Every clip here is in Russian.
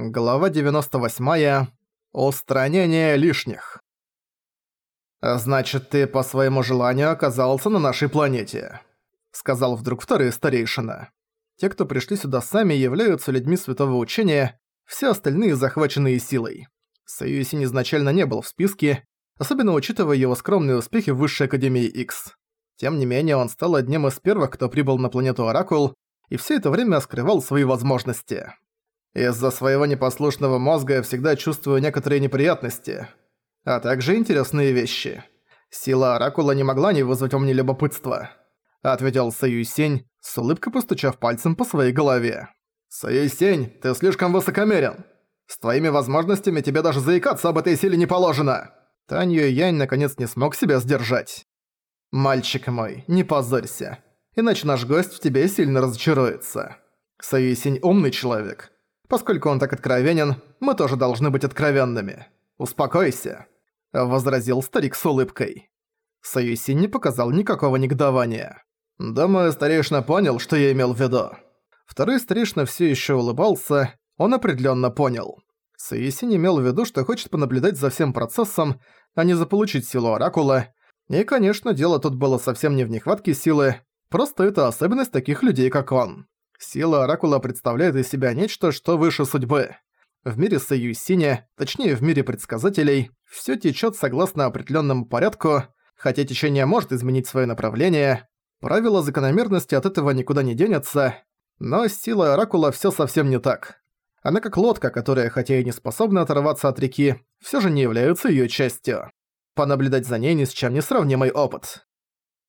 Глава 98. Устранение лишних. «Значит, ты по своему желанию оказался на нашей планете», — сказал вдруг второй старейшина. Те, кто пришли сюда сами, являются людьми святого учения, все остальные захваченные силой. Союзин изначально не был в списке, особенно учитывая его скромные успехи в Высшей Академии X. Тем не менее, он стал одним из первых, кто прибыл на планету Оракул, и все это время скрывал свои возможности. Из-за своего непослушного мозга я всегда чувствую некоторые неприятности, а также интересные вещи. Сила Оракула не могла не вызвать у меня любопытства, ответил Саюсень, с улыбкой постучав пальцем по своей голове. Саюсень, ты слишком высокомерен. С твоими возможностями тебе даже заикаться об этой силе не положено. Танью Янь наконец не смог себя сдержать. «Мальчик мой, не позорься, иначе наш гость в тебе сильно разочаруется. Саюсень умный человек, Поскольку он так откровенен, мы тоже должны быть откровенными. Успокойся», — возразил старик с улыбкой. Союзин не показал никакого негодования. «Думаю, старейшина понял, что я имел в виду». Второй старейшина все еще улыбался, он определенно понял. Союзин имел в виду, что хочет понаблюдать за всем процессом, а не заполучить силу Оракула. И, конечно, дело тут было совсем не в нехватке силы, просто это особенность таких людей, как он. Сила Оракула представляет из себя нечто, что выше судьбы. В мире Союзине, точнее в мире предсказателей, всё течёт согласно определённому порядку, хотя течение может изменить своё направление, правила закономерности от этого никуда не денется, но с силой Оракула всё совсем не так. Она как лодка, которая, хотя и не способна оторваться от реки, всё же не является её частью. Понаблюдать за ней ни с чем не сравнимый опыт.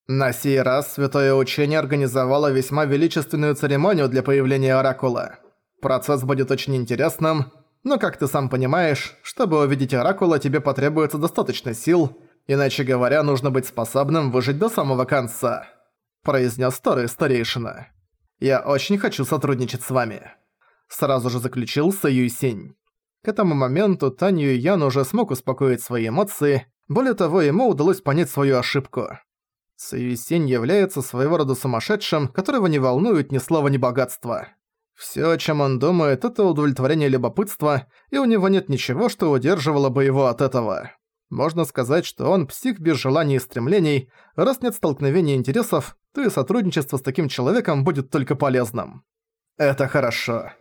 На сей раз Святое Учение организовало весьма величественную церемонию для появления Оракула. Процесс будет очень интересным, но, как ты сам понимаешь, чтобы увидеть Оракула, тебе потребуется достаточно сил, иначе говоря, нужно быть способным выжить до самого конца», – произнес старый старейшина. «Я очень хочу сотрудничать с вами», – сразу же заключил Саюйсинь. К этому моменту Танью Ян уже смог успокоить свои эмоции, более того, ему удалось понять свою ошибку. Союсень является своего рода сумасшедшим, которого не волнует ни слова, ни богатства. Всё, о чем он думает, это удовлетворение любопытства, и у него нет ничего, что удерживало бы его от этого. Можно сказать, что он псих без желаний и стремлений, раз нет столкновения интересов, то и сотрудничество с таким человеком будет только полезным. Это хорошо.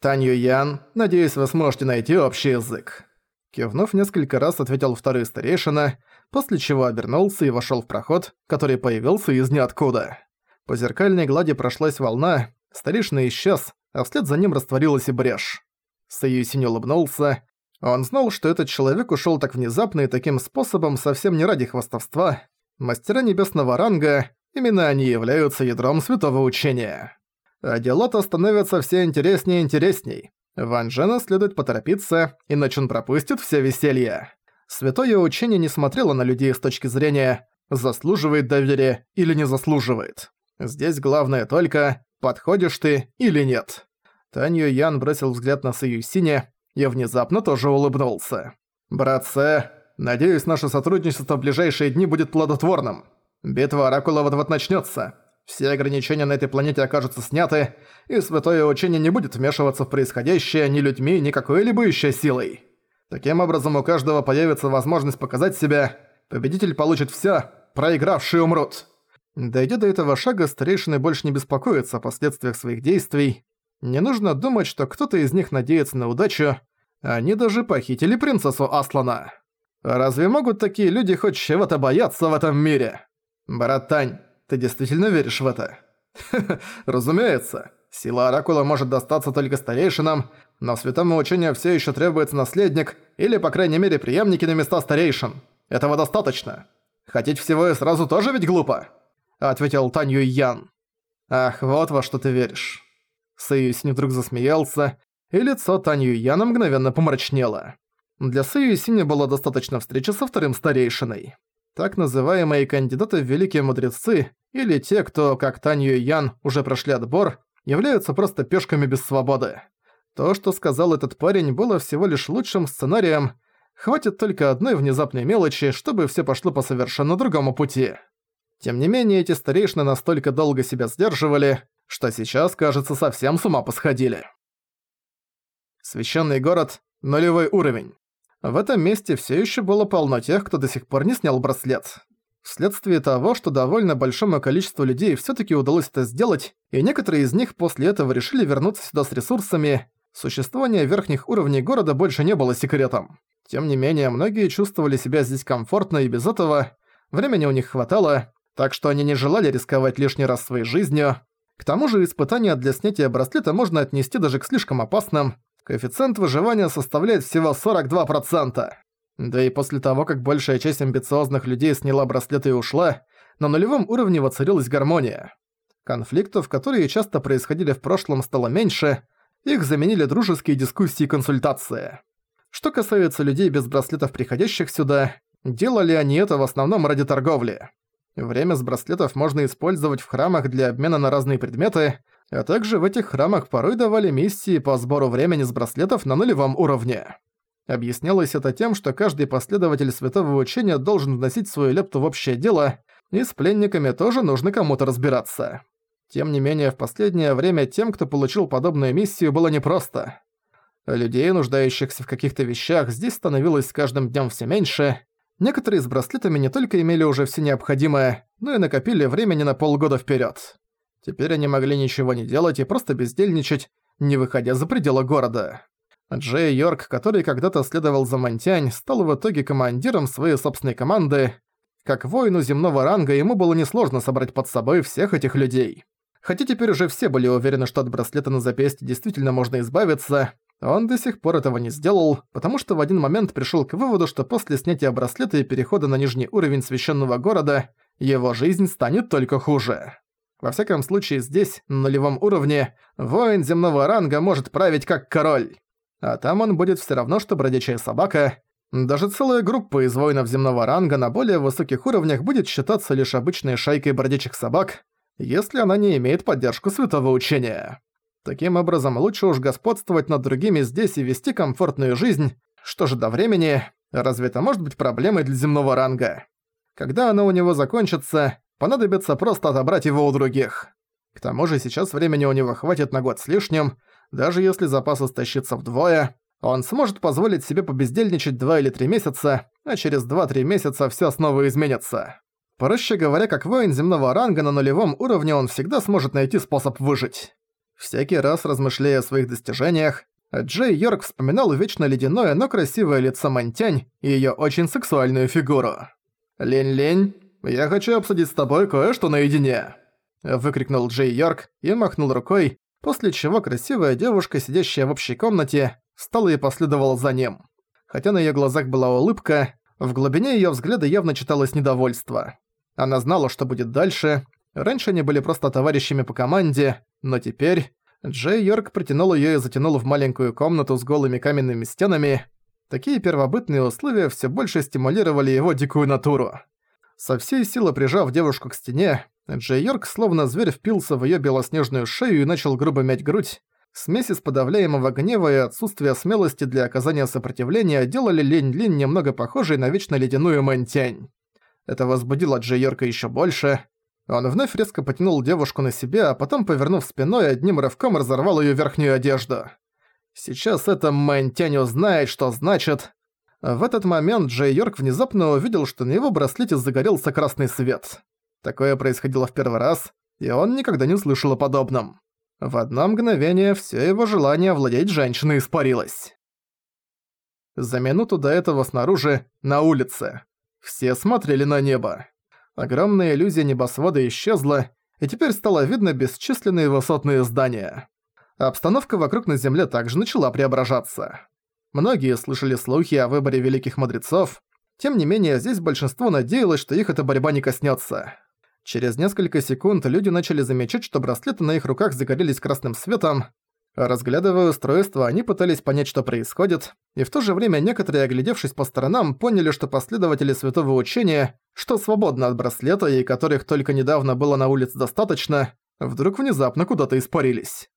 Танью Ян, надеюсь, вы сможете найти общий язык. Кивнув несколько раз, ответил второй старейшина, после чего обернулся и вошёл в проход, который появился из ниоткуда. По зеркальной глади прошлась волна, старейшина исчез, а вслед за ним растворилась и брешь. Союзин улыбнулся. Он знал, что этот человек ушёл так внезапно и таким способом совсем не ради хвастовства. Мастера небесного ранга, именно они являются ядром святого учения. А дела-то становятся все интереснее и интересней. Ван Джена следует поторопиться, иначе он пропустит все веселье. Святое учение не смотрело на людей с точки зрения «заслуживает доверия» или «не заслуживает». Здесь главное только «подходишь ты» или «нет». Танью Ян бросил взгляд на Сине и внезапно тоже улыбнулся. «Братце, надеюсь, наше сотрудничество в ближайшие дни будет плодотворным. Битва Оракула вот-вот начнётся. Все ограничения на этой планете окажутся сняты, и Святое Учение не будет вмешиваться в происходящее ни людьми, ни какой-либо ещё силой. Таким образом, у каждого появится возможность показать себя, победитель получит всё, проигравшие умрут. Дойдя до этого шага, старейшины больше не беспокоятся о последствиях своих действий. Не нужно думать, что кто-то из них надеется на удачу. Они даже похитили принцессу Аслана. Разве могут такие люди хоть чего-то бояться в этом мире? Братань, ты действительно веришь в это? разумеется. Сила Оракула может достаться только старейшинам, но святому учению все еще требуется наследник или, по крайней мере, преемники на места старейшин. Этого достаточно. Хотеть всего и сразу тоже ведь глупо», — ответил Танью Ян. «Ах, вот во что ты веришь». Сэйюсинь вдруг засмеялся, и лицо Танью Яна мгновенно помрачнело. Для Сэйюсиня было достаточно встречи со вторым старейшиной. Так называемые кандидаты в великие мудрецы, или те, кто, как Танью Ян, уже прошли отбор, являются просто пешками без свободы. То, что сказал этот парень, было всего лишь лучшим сценарием. Хватит только одной внезапной мелочи, чтобы все пошло по совершенно другому пути. Тем не менее, эти старейшины настолько долго себя сдерживали, что сейчас, кажется, совсем с ума посходили. Священный город – нулевой уровень. В этом месте все еще было полно тех, кто до сих пор не снял браслет. Вследствие того, что довольно большому количеству людей все таки удалось это сделать, и некоторые из них после этого решили вернуться сюда с ресурсами, существование верхних уровней города больше не было секретом. Тем не менее, многие чувствовали себя здесь комфортно и без этого, времени у них хватало, так что они не желали рисковать лишний раз своей жизнью. К тому же испытания для снятия браслета можно отнести даже к слишком опасным, коэффициент выживания составляет всего 42%. Да и после того, как большая часть амбициозных людей сняла браслеты и ушла, на нулевом уровне воцарилась гармония. Конфликтов, которые часто происходили в прошлом, стало меньше, их заменили дружеские дискуссии и консультации. Что касается людей без браслетов, приходящих сюда, делали они это в основном ради торговли. Время с браслетов можно использовать в храмах для обмена на разные предметы, а также в этих храмах порой давали миссии по сбору времени с браслетов на нулевом уровне. Объяснялось это тем, что каждый последователь святого учения должен вносить свою лепту в общее дело, и с пленниками тоже нужно кому-то разбираться. Тем не менее, в последнее время тем, кто получил подобную миссию, было непросто. Людей, нуждающихся в каких-то вещах, здесь становилось с каждым днем все меньше. Некоторые с браслетами не только имели уже все необходимое, но и накопили времени на полгода вперед. Теперь они могли ничего не делать и просто бездельничать, не выходя за пределы города. Джей Йорк, который когда-то следовал за Монтянь, стал в итоге командиром своей собственной команды. Как воину земного ранга ему было несложно собрать под собой всех этих людей. Хотя теперь уже все были уверены, что от браслета на запястье действительно можно избавиться, он до сих пор этого не сделал, потому что в один момент пришел к выводу, что после снятия браслета и перехода на нижний уровень священного города, его жизнь станет только хуже. Во всяком случае, здесь, на нулевом уровне, воин земного ранга может править как король. А там он будет все равно, что бродячая собака. Даже целая группа из воинов земного ранга на более высоких уровнях будет считаться лишь обычной шайкой бродячих собак, если она не имеет поддержку святого учения. Таким образом, лучше уж господствовать над другими здесь и вести комфортную жизнь. Что же до времени, разве это может быть проблемой для земного ранга? Когда оно у него закончится, понадобится просто отобрать его у других. К тому же сейчас времени у него хватит на год с лишним, даже если запас истощится вдвое, он сможет позволить себе побездельничать 2 или 3 месяца, а через 2-3 месяца всё снова изменится. Проще говоря, как воин земного ранга на нулевом уровне он всегда сможет найти способ выжить. Всякий раз размышляя о своих достижениях, Джей Йорк вспоминал вечно ледяное, но красивое лицо Монтянь и её очень сексуальную фигуру. «Лень-лень, я хочу обсудить с тобой кое-что наедине!» Выкрикнул Джей Йорк и махнул рукой, после чего красивая девушка, сидящая в общей комнате, встала и последовала за ним. Хотя на её глазах была улыбка, в глубине её взгляда явно читалось недовольство. Она знала, что будет дальше. Раньше они были просто товарищами по команде, но теперь... Джей Йорк притянул её и затянул в маленькую комнату с голыми каменными стенами. Такие первобытные условия всё больше стимулировали его дикую натуру. Со всей силы прижав девушку к стене, Джей Йорк словно зверь впился в её белоснежную шею и начал грубо мять грудь. Смесь из подавляемого гнева и отсутствия смелости для оказания сопротивления делали Лень Лин немного похожей на вечно ледяную Мэнтянь. Это возбудило Джей Йорка ещё больше. Он вновь резко потянул девушку на себя, а потом, повернув спиной, одним рывком разорвал её верхнюю одежду. Сейчас эта Мэнтянь узнает, что значит... В этот момент Джей Йорк внезапно увидел, что на его браслете загорелся красный свет. Такое происходило в первый раз, и он никогда не слышал о подобном. В одно мгновение все его желание владеть женщиной испарилось. За минуту до этого снаружи, на улице. Все смотрели на небо. Огромная иллюзия небосвода исчезла, и теперь стало видно бесчисленные высотные здания. Обстановка вокруг на земле также начала преображаться. Многие слышали слухи о выборе великих мудрецов, тем не менее здесь большинство надеялось, что их эта борьба не коснется. Через несколько секунд люди начали замечать, что браслеты на их руках загорелись красным светом. Разглядывая устройство, они пытались понять, что происходит, и в то же время некоторые, оглядевшись по сторонам, поняли, что последователи святого учения, что свободны от браслета и которых только недавно было на улице достаточно, вдруг внезапно куда-то испарились.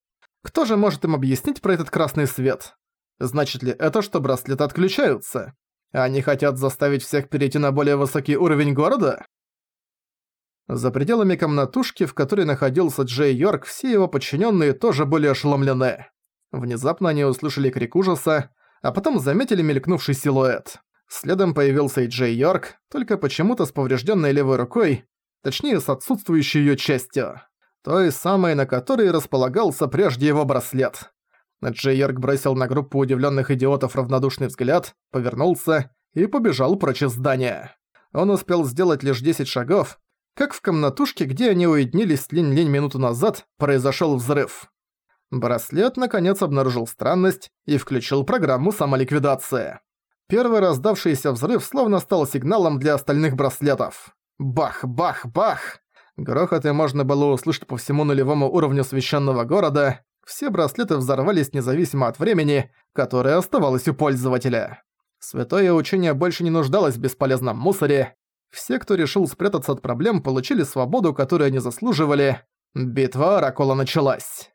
Кто же может им объяснить про этот красный свет? Значит ли это, что браслеты отключаются? Они хотят заставить всех перейти на более высокий уровень города? За пределами комнатушки, в которой находился Джей Йорк, все его подчиненные тоже были ошеломлены. Внезапно они услышали крик ужаса, а потом заметили мелькнувший силуэт. Следом появился и Джей Йорк, только почему-то с поврежденной левой рукой, точнее с отсутствующей её частью. Той самой, на которой располагался прежде его браслет. Джей Йорк бросил на группу удивленных идиотов равнодушный взгляд, повернулся и побежал прочь из здания. Он успел сделать лишь 10 шагов, как в комнатушке, где они уединились Линь-Линь минуту назад, произошел взрыв. Браслет наконец обнаружил странность и включил программу самоликвидации. Первый раздавшийся взрыв словно стал сигналом для остальных браслетов. Бах, бах, бах! Грохоты можно было услышать по всему нулевому уровню священного города. Все браслеты взорвались независимо от времени, которое оставалось у пользователя. Святое учение больше не нуждалось в бесполезном мусоре. Все, кто решил спрятаться от проблем, получили свободу, которую они заслуживали. Битва Оракула началась.